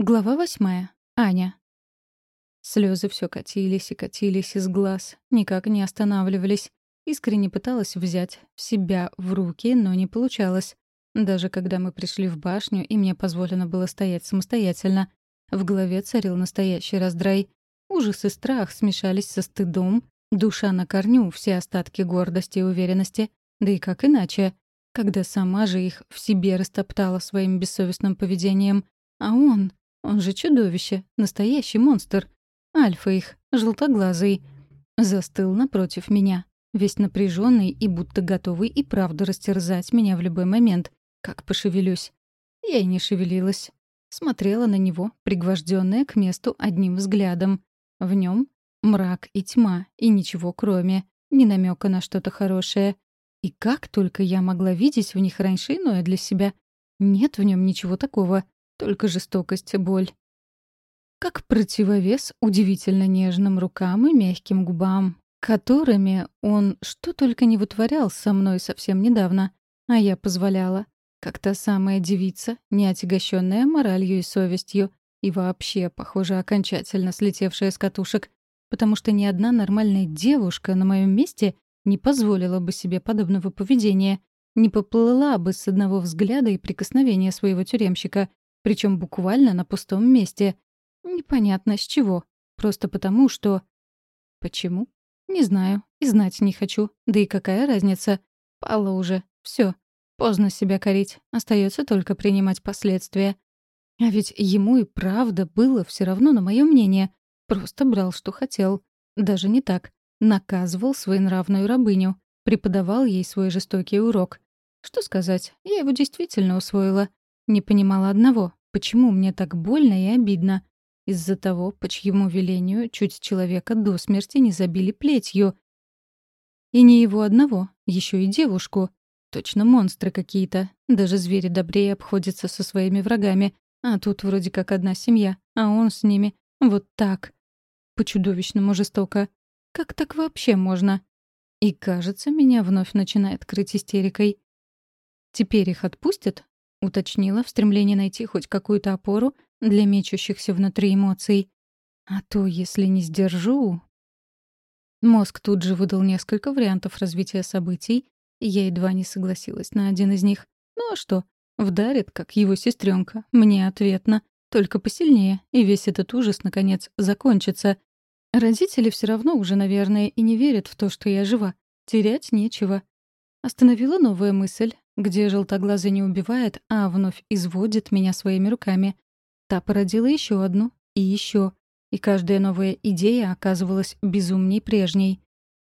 Глава восьмая. Аня. Слезы все катились и катились из глаз, никак не останавливались. Искренне пыталась взять себя в руки, но не получалось. Даже когда мы пришли в башню, и мне позволено было стоять самостоятельно, в голове царил настоящий раздрай. Ужас и страх смешались со стыдом, душа на корню, все остатки гордости и уверенности. Да и как иначе, когда сама же их в себе растоптала своим бессовестным поведением. А он... Он же чудовище, настоящий монстр. Альфа их, желтоглазый. Застыл напротив меня, весь напряженный и будто готовый и правду растерзать меня в любой момент, как пошевелюсь. Я и не шевелилась. Смотрела на него, пригвожденная к месту одним взглядом. В нем мрак и тьма, и ничего кроме, ни намека на что-то хорошее. И как только я могла видеть в них раньше иное для себя. Нет в нем ничего такого — только жестокость и боль. Как противовес удивительно нежным рукам и мягким губам, которыми он что только не вытворял со мной совсем недавно, а я позволяла. Как та самая девица, не отягощенная моралью и совестью, и вообще, похоже, окончательно слетевшая с катушек, потому что ни одна нормальная девушка на моем месте не позволила бы себе подобного поведения, не поплыла бы с одного взгляда и прикосновения своего тюремщика, причем буквально на пустом месте. Непонятно с чего. Просто потому, что... Почему? Не знаю. И знать не хочу. Да и какая разница? Пало уже. Все. Поздно себя корить. Остается только принимать последствия. А ведь ему и правда было все равно на мое мнение. Просто брал, что хотел. Даже не так. Наказывал своенравную рабыню. Преподавал ей свой жестокий урок. Что сказать, я его действительно усвоила. Не понимала одного, почему мне так больно и обидно. Из-за того, по чьему велению чуть человека до смерти не забили плетью. И не его одного, еще и девушку. Точно монстры какие-то. Даже звери добрее обходятся со своими врагами. А тут вроде как одна семья, а он с ними. Вот так. По-чудовищному жестоко. Как так вообще можно? И, кажется, меня вновь начинает крыть истерикой. Теперь их отпустят? Уточнила в стремлении найти хоть какую-то опору для мечущихся внутри эмоций. А то, если не сдержу... Мозг тут же выдал несколько вариантов развития событий, и я едва не согласилась на один из них. Ну а что? Вдарит, как его сестренка, мне ответно, только посильнее, и весь этот ужас, наконец, закончится. Родители все равно уже, наверное, и не верят в то, что я жива. Терять нечего. Остановила новая мысль, где желтоглазый не убивает, а вновь изводит меня своими руками. Та породила еще одну и еще, и каждая новая идея оказывалась безумней прежней.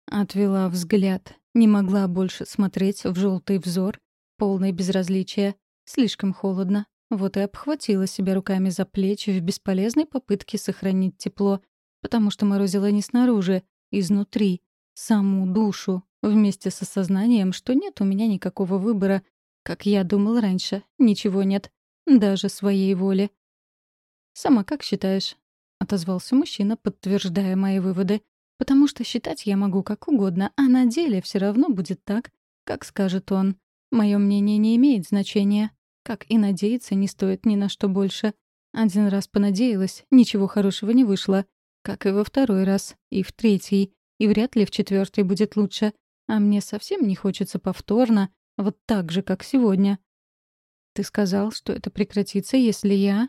Отвела взгляд, не могла больше смотреть в желтый взор, полный безразличия. Слишком холодно. Вот и обхватила себя руками за плечи в бесполезной попытке сохранить тепло, потому что морозило не снаружи, изнутри, саму душу, вместе с осознанием, что нет у меня никакого выбора. Как я думал раньше, ничего нет. Даже своей воли. «Сама как считаешь?» — отозвался мужчина, подтверждая мои выводы. «Потому что считать я могу как угодно, а на деле все равно будет так, как скажет он. Мое мнение не имеет значения. Как и надеяться не стоит ни на что больше. Один раз понадеялась, ничего хорошего не вышло. Как и во второй раз, и в третий. И вряд ли в четвертый будет лучше. А мне совсем не хочется повторно, вот так же, как сегодня. Ты сказал, что это прекратится, если я...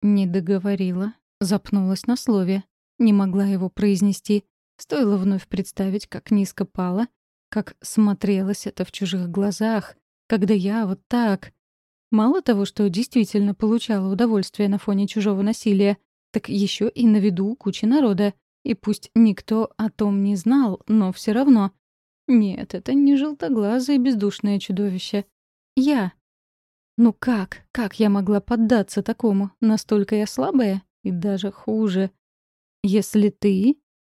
Не договорила, запнулась на слове. Не могла его произнести. Стоило вновь представить, как низко пала, как смотрелось это в чужих глазах, когда я вот так... Мало того, что действительно получала удовольствие на фоне чужого насилия, так еще и на виду кучи народа. И пусть никто о том не знал, но все равно. Нет, это не желтоглазое бездушное чудовище. Я. Ну как? Как я могла поддаться такому? Настолько я слабая? И даже хуже. Если ты...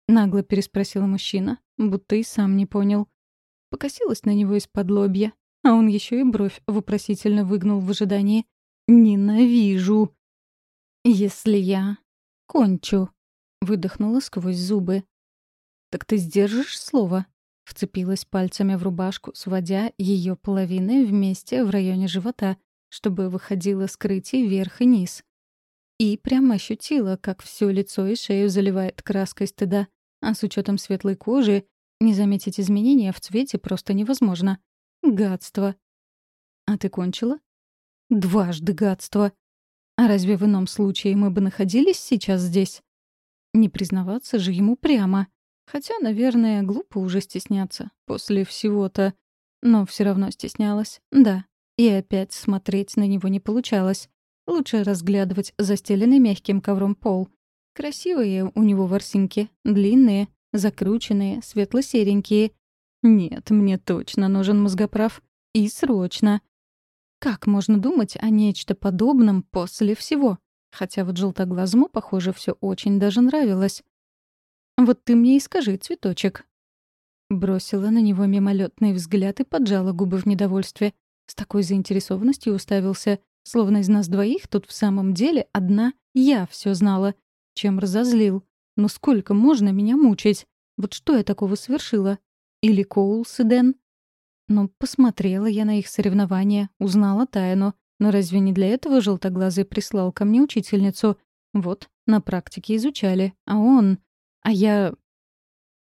Нагло переспросил мужчина, будто и сам не понял. Покосилась на него из-под лобья, а он еще и бровь вопросительно выгнул в ожидании. «Ненавижу!» «Если я кончу», — выдохнула сквозь зубы. «Так ты сдержишь слово?» Вцепилась пальцами в рубашку, сводя ее половины вместе в районе живота, чтобы выходило скрытие вверх и низ. И прямо ощутила, как все лицо и шею заливает краской стыда. А с учетом светлой кожи не заметить изменения в цвете просто невозможно. Гадство. А ты кончила? Дважды гадство. А разве в ином случае мы бы находились сейчас здесь? Не признаваться же ему прямо. Хотя, наверное, глупо уже стесняться. После всего-то. Но все равно стеснялась. Да. И опять смотреть на него не получалось. Лучше разглядывать застеленный мягким ковром пол. Красивые у него ворсинки. Длинные, закрученные, светло-серенькие. Нет, мне точно нужен мозгоправ. И срочно. Как можно думать о нечто подобном после всего? Хотя вот желтоглазому, похоже, все очень даже нравилось. «Вот ты мне и скажи, цветочек». Бросила на него мимолетный взгляд и поджала губы в недовольстве. С такой заинтересованностью уставился, словно из нас двоих тут в самом деле одна я все знала. Чем разозлил. Но сколько можно меня мучить? Вот что я такого совершила? Или Коулс и Дэн? Ну, посмотрела я на их соревнования, узнала тайну. Но разве не для этого желтоглазый прислал ко мне учительницу? Вот, на практике изучали. А он... А я...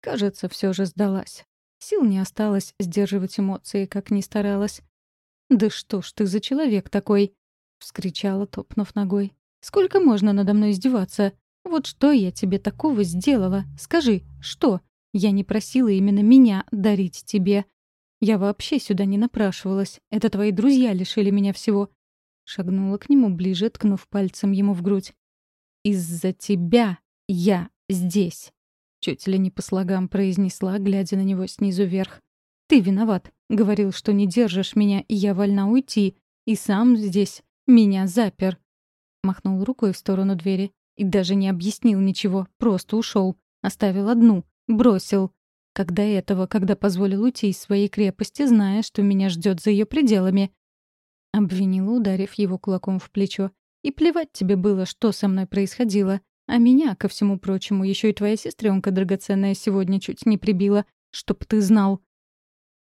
Кажется, все же сдалась. Сил не осталось сдерживать эмоции, как ни старалась. «Да что ж ты за человек такой?» — вскричала, топнув ногой. «Сколько можно надо мной издеваться? Вот что я тебе такого сделала? Скажи, что? Я не просила именно меня дарить тебе. Я вообще сюда не напрашивалась. Это твои друзья лишили меня всего. Шагнула к нему ближе, ткнув пальцем ему в грудь. «Из-за тебя я здесь!» Чуть ли не по слогам произнесла, глядя на него снизу вверх. «Ты виноват. Говорил, что не держишь меня, и я вольна уйти. И сам здесь меня запер». Махнул рукой в сторону двери. И даже не объяснил ничего, просто ушел. Оставил одну. Бросил. Когда этого, когда позволил уйти из своей крепости, зная, что меня ждет за ее пределами. Обвинила, ударив его кулаком в плечо. «И плевать тебе было, что со мной происходило. А меня, ко всему прочему, еще и твоя сестренка драгоценная сегодня чуть не прибила. Чтоб ты знал».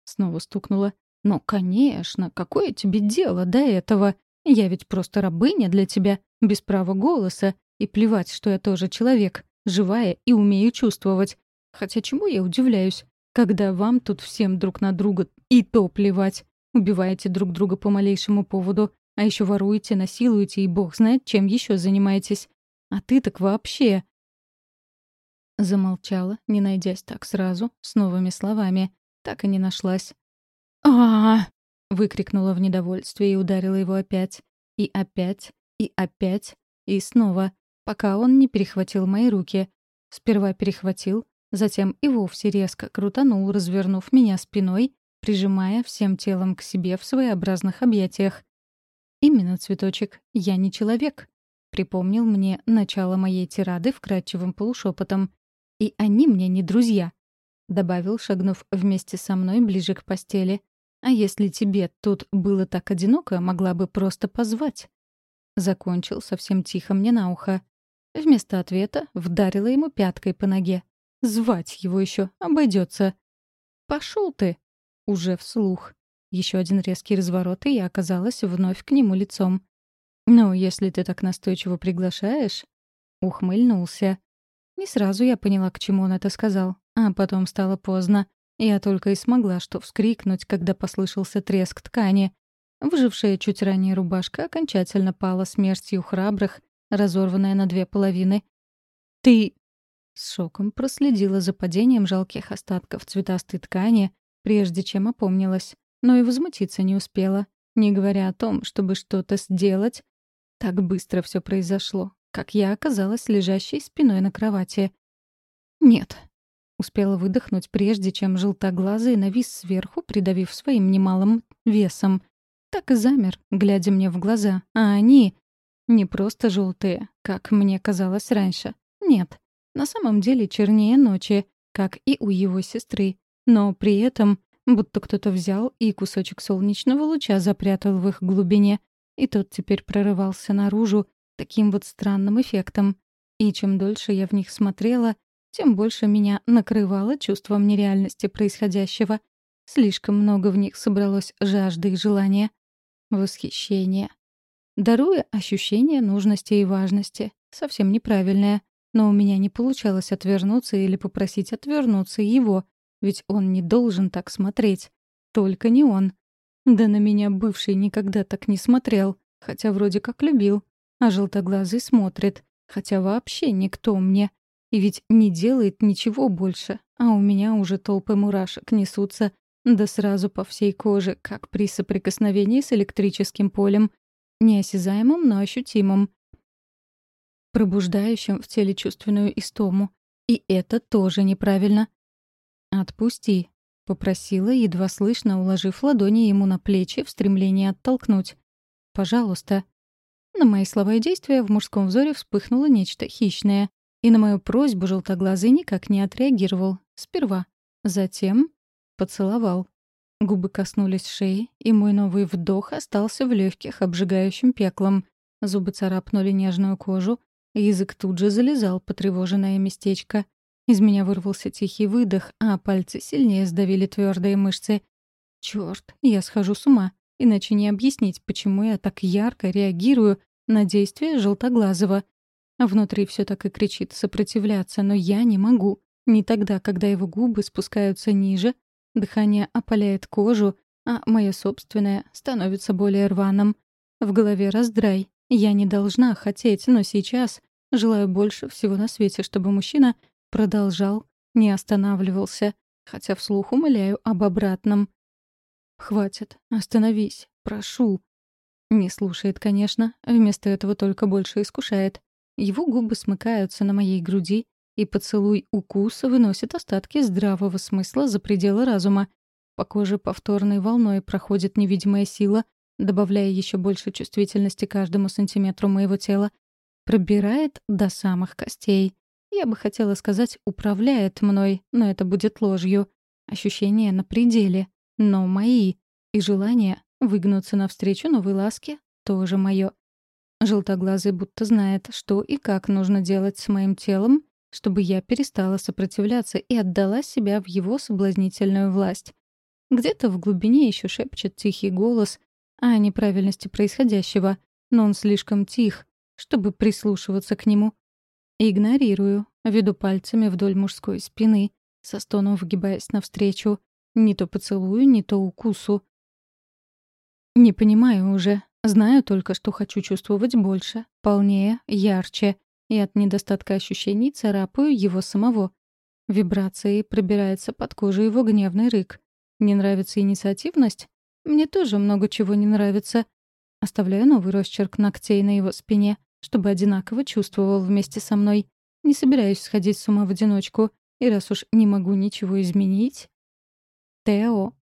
Снова стукнула. «Ну, конечно, какое тебе дело до этого? Я ведь просто рабыня для тебя, без права голоса. И плевать, что я тоже человек, живая и умею чувствовать. Хотя чему я удивляюсь, когда вам тут всем друг на друга и то плевать. Убиваете друг друга по малейшему поводу, а еще воруете, насилуете и бог знает, чем еще занимаетесь. А ты так вообще...» Замолчала, не найдясь так сразу, с новыми словами. Так и не нашлась. а, выкрикнула в недовольстве и ударила его опять. И опять, и опять, и снова, пока он не перехватил мои руки. Сперва перехватил, затем и вовсе резко крутанул, развернув меня спиной прижимая всем телом к себе в своеобразных объятиях. «Именно, цветочек, я не человек», — припомнил мне начало моей тирады вкрадчивым полушепотом. «И они мне не друзья», — добавил, шагнув вместе со мной ближе к постели. «А если тебе тут было так одиноко, могла бы просто позвать». Закончил совсем тихо мне на ухо. Вместо ответа вдарила ему пяткой по ноге. «Звать его еще обойдется. «Пошел ты!» уже вслух. Еще один резкий разворот, и я оказалась вновь к нему лицом. «Ну, если ты так настойчиво приглашаешь...» Ухмыльнулся. Не сразу я поняла, к чему он это сказал. А потом стало поздно. Я только и смогла что вскрикнуть, когда послышался треск ткани. Выжившая чуть ранее рубашка окончательно пала смертью храбрых, разорванная на две половины. «Ты...» С шоком проследила за падением жалких остатков цветастой ткани, прежде чем опомнилась, но и возмутиться не успела, не говоря о том, чтобы что-то сделать. Так быстро все произошло, как я оказалась лежащей спиной на кровати. «Нет», — успела выдохнуть, прежде чем желтоглазый навис сверху, придавив своим немалым весом. Так и замер, глядя мне в глаза, а они... Не просто желтые, как мне казалось раньше. Нет, на самом деле чернее ночи, как и у его сестры но при этом будто кто-то взял и кусочек солнечного луча запрятал в их глубине, и тот теперь прорывался наружу таким вот странным эффектом. И чем дольше я в них смотрела, тем больше меня накрывало чувством нереальности происходящего. Слишком много в них собралось жажды и желания. Восхищение. даруя ощущение нужности и важности. Совсем неправильное. Но у меня не получалось отвернуться или попросить отвернуться его, ведь он не должен так смотреть. Только не он. Да на меня бывший никогда так не смотрел, хотя вроде как любил. А желтоглазый смотрит, хотя вообще никто мне. И ведь не делает ничего больше, а у меня уже толпы мурашек несутся, да сразу по всей коже, как при соприкосновении с электрическим полем. Неосязаемым, но ощутимым. Пробуждающим в теле чувственную истому. И это тоже неправильно. «Отпусти», — попросила, едва слышно, уложив ладони ему на плечи в стремлении оттолкнуть. «Пожалуйста». На мои слова и действия в мужском взоре вспыхнуло нечто хищное. И на мою просьбу желтоглазый никак не отреагировал. Сперва. Затем поцеловал. Губы коснулись шеи, и мой новый вдох остался в легких обжигающим пеклом. Зубы царапнули нежную кожу, язык тут же залезал потревоженное местечко. Из меня вырвался тихий выдох, а пальцы сильнее сдавили твердые мышцы. Черт, я схожу с ума. Иначе не объяснить, почему я так ярко реагирую на действия желтоглазого. Внутри все так и кричит сопротивляться, но я не могу. Не тогда, когда его губы спускаются ниже, дыхание опаляет кожу, а мое собственное становится более рваным. В голове раздрай. Я не должна хотеть, но сейчас желаю больше всего на свете, чтобы мужчина продолжал, не останавливался, хотя вслух умоляю об обратном. «Хватит, остановись, прошу». Не слушает, конечно, вместо этого только больше искушает. Его губы смыкаются на моей груди, и поцелуй укуса выносит остатки здравого смысла за пределы разума. По коже повторной волной проходит невидимая сила, добавляя еще больше чувствительности каждому сантиметру моего тела. Пробирает до самых костей. Я бы хотела сказать «управляет мной», но это будет ложью. Ощущения на пределе, но мои. И желание выгнуться навстречу новой ласке тоже мое. Желтоглазый будто знает, что и как нужно делать с моим телом, чтобы я перестала сопротивляться и отдала себя в его соблазнительную власть. Где-то в глубине еще шепчет тихий голос о неправильности происходящего, но он слишком тих, чтобы прислушиваться к нему. Игнорирую, веду пальцами вдоль мужской спины, со стоном вгибаясь навстречу, не то поцелую, не то укусу. Не понимаю уже, Знаю только, что хочу чувствовать больше, полнее, ярче, и от недостатка ощущений царапаю его самого. Вибрацией пробирается под кожу его гневный рык. Не нравится инициативность? Мне тоже много чего не нравится. Оставляю новый росчерк ногтей на его спине, чтобы одинаково чувствовал вместе со мной. Не собираюсь сходить с ума в одиночку, и раз уж не могу ничего изменить... Тео.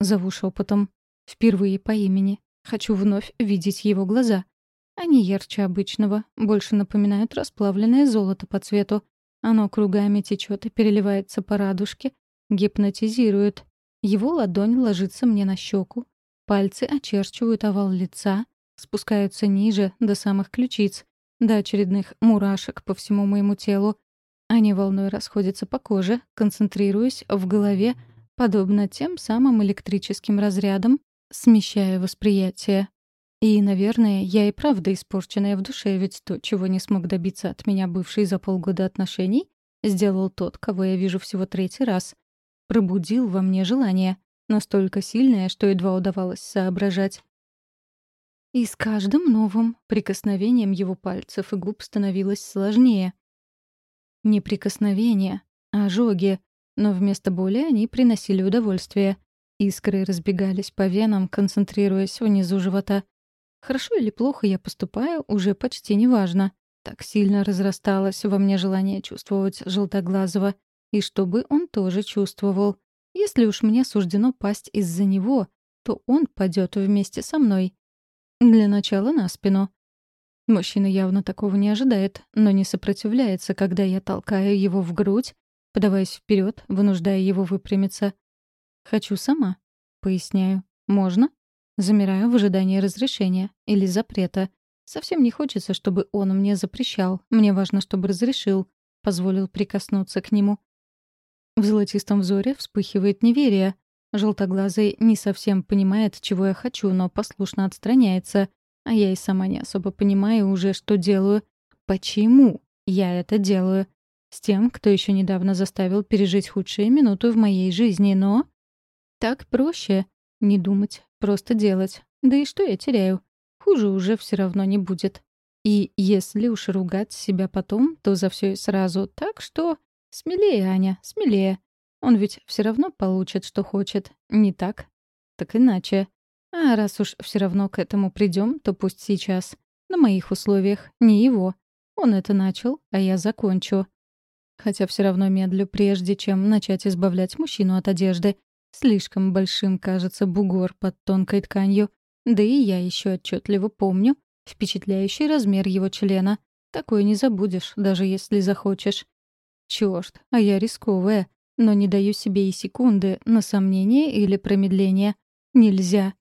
Зову шепотом. Впервые по имени. Хочу вновь видеть его глаза. Они ярче обычного, больше напоминают расплавленное золото по цвету. Оно кругами течет и переливается по радужке, гипнотизирует. Его ладонь ложится мне на щеку, пальцы очерчивают овал лица, спускаются ниже, до самых ключиц, до очередных мурашек по всему моему телу. Они волной расходятся по коже, концентрируясь в голове, подобно тем самым электрическим разрядам, смещая восприятие. И, наверное, я и правда испорченная в душе, ведь то, чего не смог добиться от меня бывший за полгода отношений, сделал тот, кого я вижу всего третий раз. Пробудил во мне желание, настолько сильное, что едва удавалось соображать. И с каждым новым прикосновением его пальцев и губ становилось сложнее. Не прикосновения, а ожоги, но вместо боли они приносили удовольствие. Искры разбегались по венам, концентрируясь внизу живота. Хорошо или плохо я поступаю, уже почти не важно. Так сильно разрасталось во мне желание чувствовать желтоглазого, и чтобы он тоже чувствовал. Если уж мне суждено пасть из-за него, то он падет вместе со мной. Для начала на спину. Мужчина явно такого не ожидает, но не сопротивляется, когда я толкаю его в грудь, подаваясь вперед, вынуждая его выпрямиться. «Хочу сама», — поясняю. «Можно?» Замираю в ожидании разрешения или запрета. Совсем не хочется, чтобы он мне запрещал. Мне важно, чтобы разрешил. Позволил прикоснуться к нему. В золотистом взоре вспыхивает неверие. Желтоглазый не совсем понимает, чего я хочу, но послушно отстраняется. а я и сама не особо понимаю уже, что делаю. Почему я это делаю? С тем, кто еще недавно заставил пережить худшие минуты в моей жизни, но... Так проще. Не думать, просто делать. Да и что я теряю? Хуже уже все равно не будет. И если уж ругать себя потом, то за все и сразу. Так что смелее, Аня, смелее. Он ведь все равно получит, что хочет. Не так? Так иначе. А раз уж все равно к этому придем, то пусть сейчас. На моих условиях, не его. Он это начал, а я закончу. Хотя все равно медлю, прежде чем начать избавлять мужчину от одежды. Слишком большим кажется бугор под тонкой тканью. Да и я еще отчетливо помню впечатляющий размер его члена. Такое не забудешь, даже если захочешь. Чёрт, а я рисковая, но не даю себе и секунды на сомнение или промедление. Нельзя.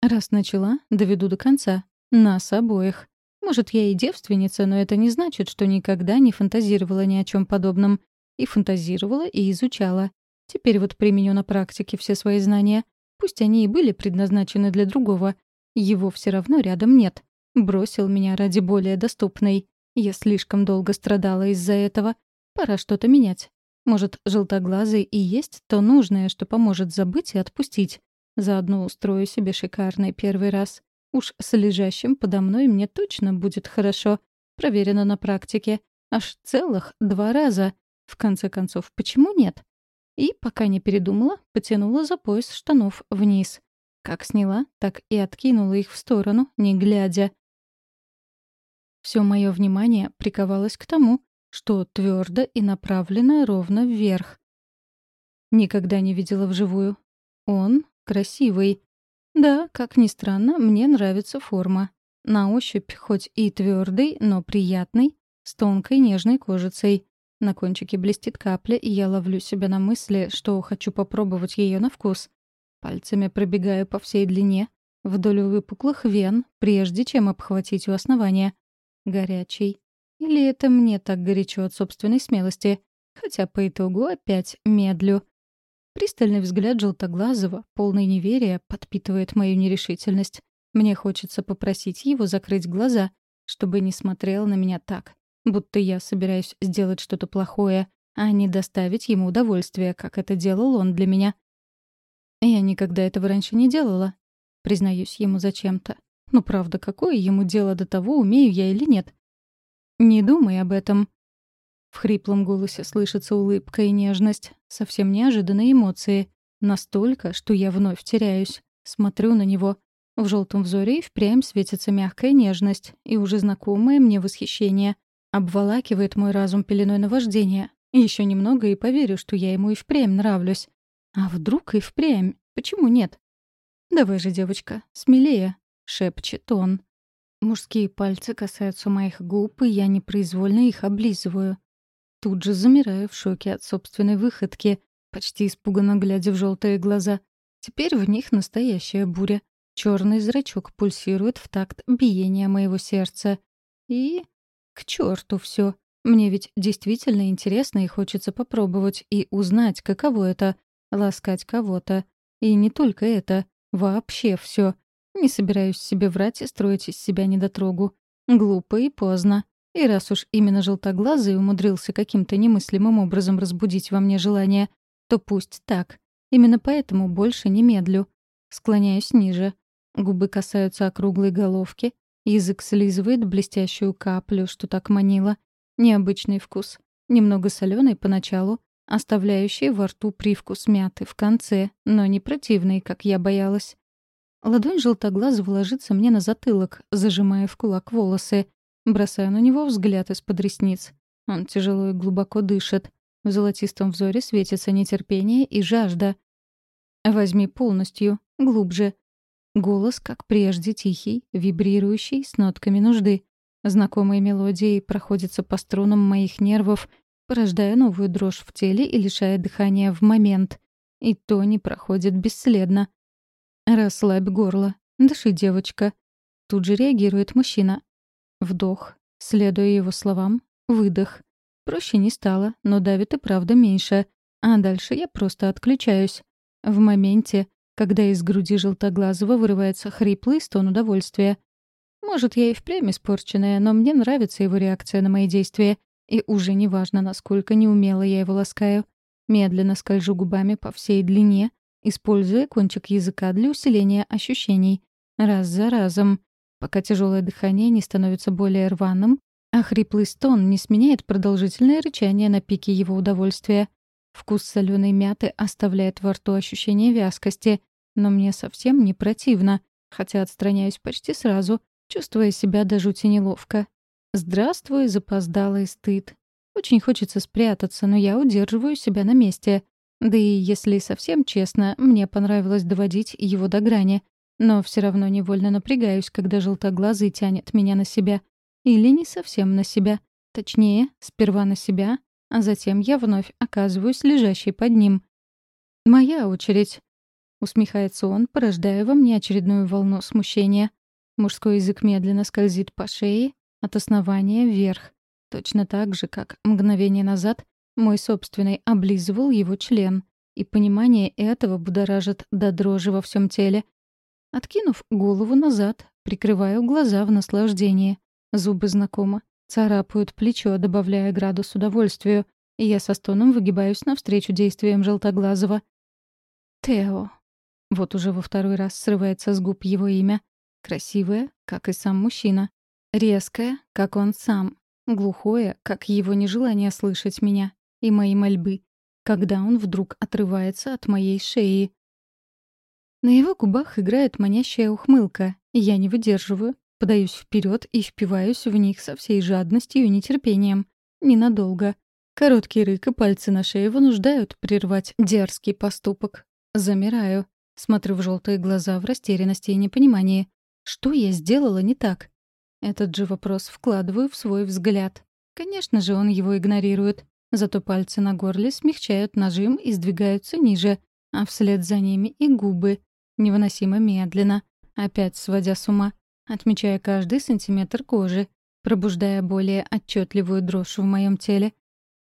Раз начала, доведу до конца. Нас обоих. Может, я и девственница, но это не значит, что никогда не фантазировала ни о чем подобном. И фантазировала, и изучала. Теперь вот применю на практике все свои знания. Пусть они и были предназначены для другого. Его все равно рядом нет. Бросил меня ради более доступной. Я слишком долго страдала из-за этого. Пора что-то менять. Может, желтоглазый и есть то нужное, что поможет забыть и отпустить. Заодно устрою себе шикарный первый раз. Уж с лежащим подо мной мне точно будет хорошо. Проверено на практике. Аж целых два раза. В конце концов, почему нет? И, пока не передумала, потянула за пояс штанов вниз. Как сняла, так и откинула их в сторону, не глядя. Все мое внимание приковалось к тому, что твердо и направлено ровно вверх. Никогда не видела вживую. Он красивый. Да, как ни странно, мне нравится форма. На ощупь хоть и твердый, но приятный, с тонкой нежной кожицей. На кончике блестит капля, и я ловлю себя на мысли, что хочу попробовать ее на вкус. Пальцами пробегаю по всей длине, вдоль выпуклых вен, прежде чем обхватить у основания. Горячий. Или это мне так горячо от собственной смелости? Хотя по итогу опять медлю. Пристальный взгляд желтоглазого, полный неверия, подпитывает мою нерешительность. Мне хочется попросить его закрыть глаза, чтобы не смотрел на меня так, будто я собираюсь сделать что-то плохое, а не доставить ему удовольствие, как это делал он для меня. Я никогда этого раньше не делала, признаюсь ему зачем-то. Ну правда, какое ему дело до того, умею я или нет? Не думай об этом. В хриплом голосе слышится улыбка и нежность, совсем неожиданные эмоции. Настолько, что я вновь теряюсь. Смотрю на него. В желтом взоре и впрямь светится мягкая нежность и уже знакомое мне восхищение. Обволакивает мой разум пеленой наваждения. Еще немного и поверю, что я ему и впрямь нравлюсь. А вдруг и впрямь? Почему нет? Давай же, девочка, смелее, шепчет он. Мужские пальцы касаются моих губ, и я непроизвольно их облизываю. Тут же замираю в шоке от собственной выходки, почти испуганно глядя в желтые глаза. Теперь в них настоящая буря. Черный зрачок пульсирует в такт биения моего сердца. И... к черту все. Мне ведь действительно интересно и хочется попробовать и узнать, каково это — ласкать кого-то. И не только это, вообще все. Не собираюсь себе врать и строить из себя недотрогу. Глупо и поздно. И раз уж именно желтоглазый умудрился каким-то немыслимым образом разбудить во мне желание, то пусть так. Именно поэтому больше не медлю. Склоняюсь ниже. Губы касаются округлой головки. Язык слизывает блестящую каплю, что так манило. Необычный вкус. Немного соленый поначалу, оставляющий во рту привкус мяты в конце, но не противный, как я боялась. Ладонь желтоглазого ложится мне на затылок, зажимая в кулак волосы. Бросаю на него взгляд из-под ресниц. Он тяжело и глубоко дышит. В золотистом взоре светится нетерпение и жажда. «Возьми полностью, глубже». Голос, как прежде, тихий, вибрирующий, с нотками нужды. Знакомые мелодии проходятся по струнам моих нервов, порождая новую дрожь в теле и лишая дыхания в момент. И то не проходит бесследно. «Расслабь горло. Дыши, девочка». Тут же реагирует мужчина. Вдох. Следуя его словам, выдох. Проще не стало, но давит и правда меньше. А дальше я просто отключаюсь. В моменте, когда из груди желтоглазого вырывается хриплый стон удовольствия. Может, я и впрямь испорченная, но мне нравится его реакция на мои действия. И уже не важно, насколько неумело я его ласкаю. Медленно скольжу губами по всей длине, используя кончик языка для усиления ощущений. Раз за разом. Пока тяжелое дыхание не становится более рваным, а хриплый стон не сменяет продолжительное рычание на пике его удовольствия. Вкус соленой мяты оставляет во рту ощущение вязкости, но мне совсем не противно, хотя отстраняюсь почти сразу, чувствуя себя до жути неловко. Здравствуй, запоздалый стыд. Очень хочется спрятаться, но я удерживаю себя на месте. Да и, если совсем честно, мне понравилось доводить его до грани. Но все равно невольно напрягаюсь, когда желтоглазый тянет меня на себя. Или не совсем на себя. Точнее, сперва на себя, а затем я вновь оказываюсь лежащей под ним. «Моя очередь», — усмехается он, порождая во мне очередную волну смущения. Мужской язык медленно скользит по шее, от основания вверх. Точно так же, как мгновение назад мой собственный облизывал его член. И понимание этого будоражит до дрожи во всем теле. Откинув голову назад, прикрываю глаза в наслаждении. Зубы знакомы. Царапают плечо, добавляя градус удовольствию, и я со стоном выгибаюсь навстречу действиям желтоглазого. «Тео». Вот уже во второй раз срывается с губ его имя. Красивое, как и сам мужчина. Резкое, как он сам. Глухое, как его нежелание слышать меня. И мои мольбы. Когда он вдруг отрывается от моей шеи. На его губах играет манящая ухмылка, я не выдерживаю, Подаюсь вперед и впиваюсь в них со всей жадностью и нетерпением. Ненадолго. Короткий рык и пальцы на шее вынуждают прервать дерзкий поступок. Замираю. Смотрю в желтые глаза в растерянности и непонимании. Что я сделала не так? Этот же вопрос вкладываю в свой взгляд. Конечно же, он его игнорирует. Зато пальцы на горле смягчают нажим и сдвигаются ниже, а вслед за ними и губы. Невыносимо медленно, опять сводя с ума отмечая каждый сантиметр кожи, пробуждая более отчетливую дрожь в моем теле.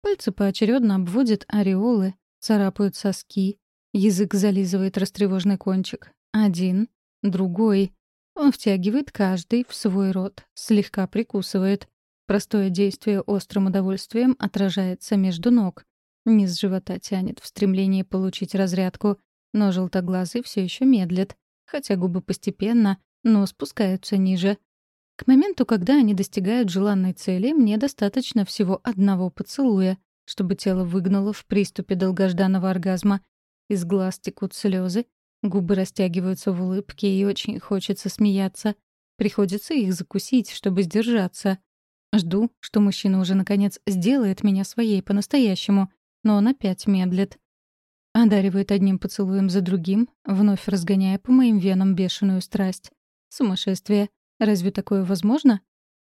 Пальцы поочередно обводят ореолы, царапают соски, язык зализывает растревожный кончик. Один, другой. Он втягивает каждый в свой рот, слегка прикусывает. Простое действие острым удовольствием отражается между ног. Низ живота тянет в стремлении получить разрядку, но желтоглазый все еще медлит, хотя губы постепенно, но спускаются ниже. К моменту, когда они достигают желанной цели, мне достаточно всего одного поцелуя, чтобы тело выгнало в приступе долгожданного оргазма. Из глаз текут слезы, губы растягиваются в улыбке, и очень хочется смеяться. Приходится их закусить, чтобы сдержаться. Жду, что мужчина уже, наконец, сделает меня своей по-настоящему, но он опять медлит. Одаривает одним поцелуем за другим, вновь разгоняя по моим венам бешеную страсть. Сумасшествие. Разве такое возможно?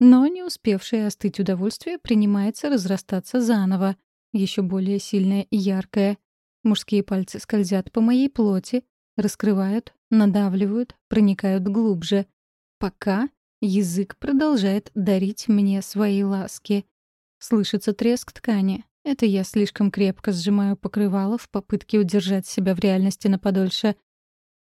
Но не успевшее остыть удовольствие принимается разрастаться заново, еще более сильное и яркое. Мужские пальцы скользят по моей плоти, раскрывают, надавливают, проникают глубже. Пока язык продолжает дарить мне свои ласки. Слышится треск ткани. Это я слишком крепко сжимаю покрывало в попытке удержать себя в реальности на подольше.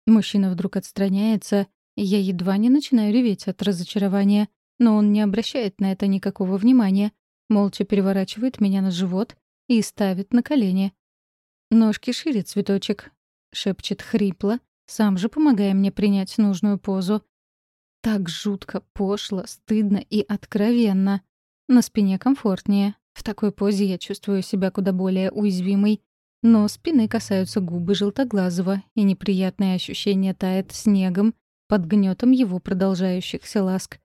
Мужчина вдруг отстраняется я едва не начинаю реветь от разочарования, но он не обращает на это никакого внимания, молча переворачивает меня на живот и ставит на колени. «Ножки шире, цветочек», — шепчет хрипло, сам же помогая мне принять нужную позу. Так жутко, пошло, стыдно и откровенно. На спине комфортнее. В такой позе я чувствую себя куда более уязвимой. Но спины касаются губы желтоглазого, и неприятное ощущение тает снегом, под гнетом его продолжающихся ласк.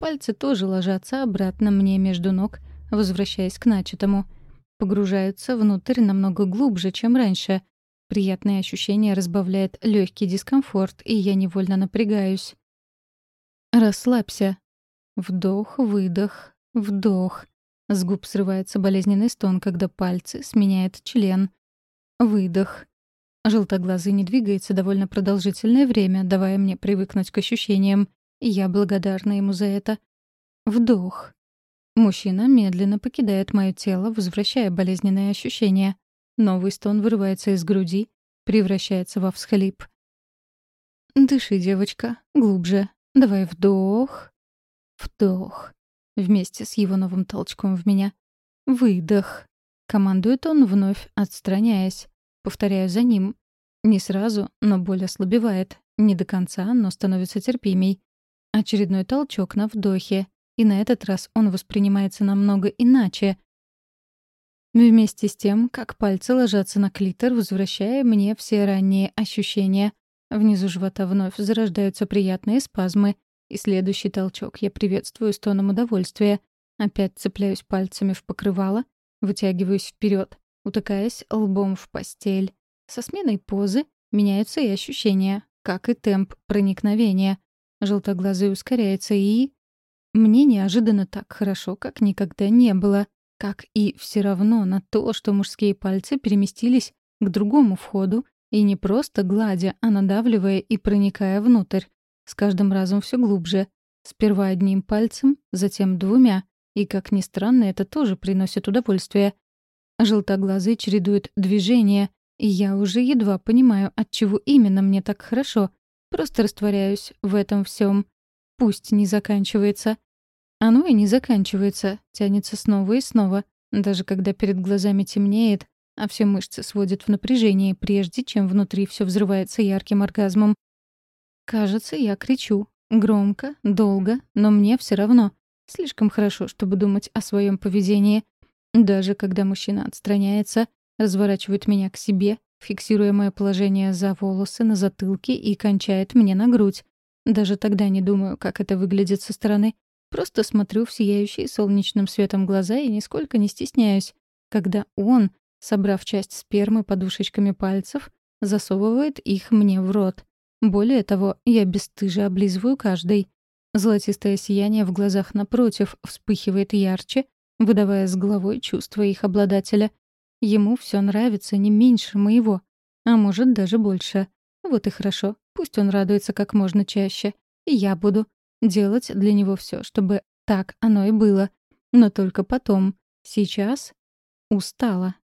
Пальцы тоже ложатся обратно мне между ног, возвращаясь к начатому. Погружаются внутрь намного глубже, чем раньше. Приятное ощущение разбавляет легкий дискомфорт, и я невольно напрягаюсь. «Расслабься». Вдох, выдох, вдох. С губ срывается болезненный стон, когда пальцы сменяет член. Выдох. Желтоглазый не двигается довольно продолжительное время, давая мне привыкнуть к ощущениям, я благодарна ему за это. Вдох. Мужчина медленно покидает мое тело, возвращая болезненные ощущения. Новый стон вырывается из груди, превращается во всхлип. «Дыши, девочка, глубже. Давай вдох. Вдох. Вместе с его новым толчком в меня. Выдох. Командует он, вновь отстраняясь. Повторяю за ним. Не сразу, но боль ослабевает. Не до конца, но становится терпимей. Очередной толчок на вдохе. И на этот раз он воспринимается намного иначе. Вместе с тем, как пальцы ложатся на клитор, возвращая мне все ранние ощущения. Внизу живота вновь зарождаются приятные спазмы. И следующий толчок я приветствую с тоном удовольствия. Опять цепляюсь пальцами в покрывало, вытягиваюсь вперед, утыкаясь лбом в постель. Со сменой позы меняются и ощущения, как и темп проникновения. Желтоглазый ускоряется и... Мне неожиданно так хорошо, как никогда не было. Как и все равно на то, что мужские пальцы переместились к другому входу и не просто гладя, а надавливая и проникая внутрь. С каждым разом все глубже. Сперва одним пальцем, затем двумя. И, как ни странно, это тоже приносит удовольствие. Желтоглазый чередует движения, и я уже едва понимаю, от чего именно мне так хорошо. Просто растворяюсь в этом всем. Пусть не заканчивается. Оно и не заканчивается, тянется снова и снова, даже когда перед глазами темнеет, а все мышцы сводят в напряжении, прежде чем внутри все взрывается ярким оргазмом. Кажется, я кричу. Громко, долго, но мне все равно. Слишком хорошо, чтобы думать о своем поведении. Даже когда мужчина отстраняется, разворачивает меня к себе, фиксируя мое положение за волосы на затылке и кончает мне на грудь. Даже тогда не думаю, как это выглядит со стороны. Просто смотрю в сияющие солнечным светом глаза и нисколько не стесняюсь, когда он, собрав часть спермы подушечками пальцев, засовывает их мне в рот. Более того, я бесстыже облизываю каждый. Золотистое сияние в глазах напротив вспыхивает ярче, выдавая с головой чувства их обладателя. Ему все нравится не меньше моего, а может даже больше. Вот и хорошо, пусть он радуется как можно чаще. И я буду делать для него все, чтобы так оно и было. Но только потом. Сейчас устала.